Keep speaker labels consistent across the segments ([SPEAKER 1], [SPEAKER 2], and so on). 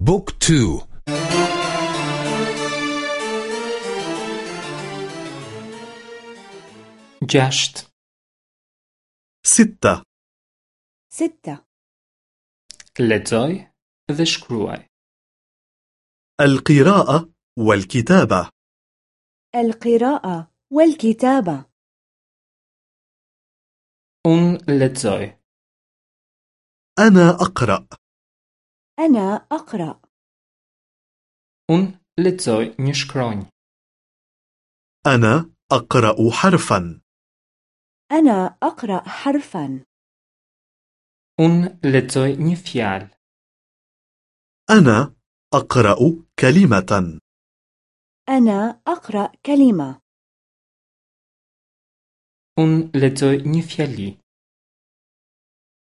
[SPEAKER 1] بوك تو.
[SPEAKER 2] جشت.
[SPEAKER 3] ستة.
[SPEAKER 4] ستة.
[SPEAKER 2] dhe shkruaj.
[SPEAKER 3] القراءة والكتابة.
[SPEAKER 4] القراءة والكتابة.
[SPEAKER 2] Un ledzoj.
[SPEAKER 3] أنا أقرأ.
[SPEAKER 4] أنا أقرأ
[SPEAKER 2] Un ledzoj një shkronjë.
[SPEAKER 3] أنا أقرأ حرفا
[SPEAKER 4] أنا أقرأ حرفا
[SPEAKER 2] Un ledzoj një fjalë.
[SPEAKER 3] أنا أقرأ كلمة
[SPEAKER 4] أنا أقرأ كلمة
[SPEAKER 2] Un ledzoj një fjali.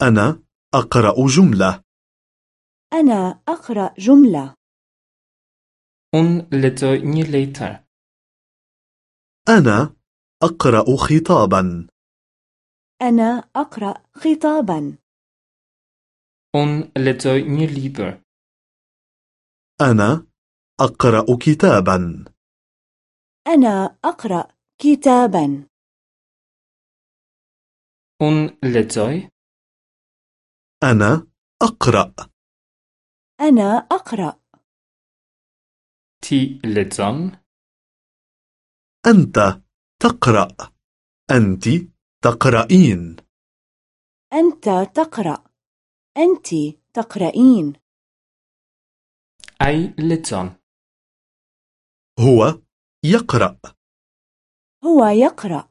[SPEAKER 3] أنا أقرأ جملة
[SPEAKER 4] أنا أقرأ جملة
[SPEAKER 2] Un ledzoj një letër.
[SPEAKER 3] أنا أقرأ خطابا
[SPEAKER 4] أنا أقرأ خطابا
[SPEAKER 2] Un libër.
[SPEAKER 3] أنا أقرأ كتابا
[SPEAKER 4] أنا أقرأ كتابا
[SPEAKER 2] Un ledzoj.
[SPEAKER 3] أنا أقرأ
[SPEAKER 4] أنا أقرأ.
[SPEAKER 2] Ti ledzon.
[SPEAKER 3] أنت تقرأ. أنت تقرأين.
[SPEAKER 4] أنت تقرأ. أنت تقرأين.
[SPEAKER 2] Ai ledzon.
[SPEAKER 3] هو يقرأ.
[SPEAKER 4] هو يقرأ.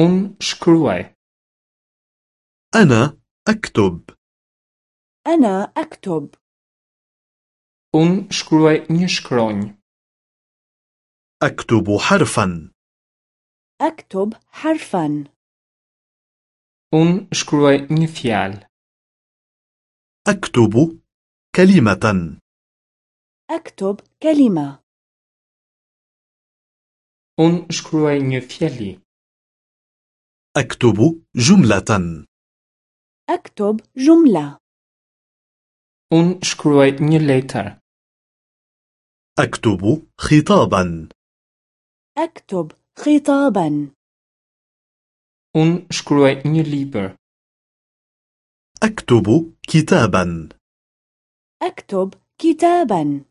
[SPEAKER 2] Un shkruaj.
[SPEAKER 3] أنا أكتب.
[SPEAKER 4] أنا أكتب.
[SPEAKER 2] Un shkruaj një shkronjë.
[SPEAKER 3] أكتب حرفا.
[SPEAKER 4] أكتب حرفا.
[SPEAKER 2] Un shkruaj një fjalë.
[SPEAKER 3] أكتب كلمة.
[SPEAKER 4] أكتب كلمة.
[SPEAKER 2] Un shkruaj një fjali.
[SPEAKER 3] أكتب جملة.
[SPEAKER 4] أكتب جملة.
[SPEAKER 2] Un shkruaj një letër.
[SPEAKER 3] أكتب خطابا
[SPEAKER 4] أكتب خطابا
[SPEAKER 2] Un shkruaj një libër.
[SPEAKER 3] أكتب كتابا
[SPEAKER 4] أكتب كتابا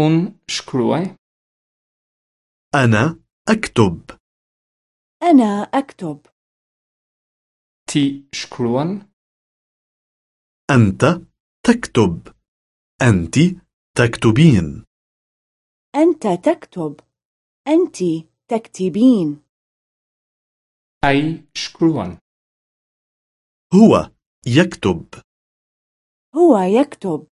[SPEAKER 2] Un shkruaj.
[SPEAKER 3] أنا أكتب
[SPEAKER 4] أنا أكتب
[SPEAKER 2] Ti shkruan.
[SPEAKER 3] أنت تكتب. أنت تكتبين.
[SPEAKER 4] أنت تكتب. أنت تكتبين.
[SPEAKER 2] Ai shkruan.
[SPEAKER 3] هو يكتب.
[SPEAKER 4] هو يكتب.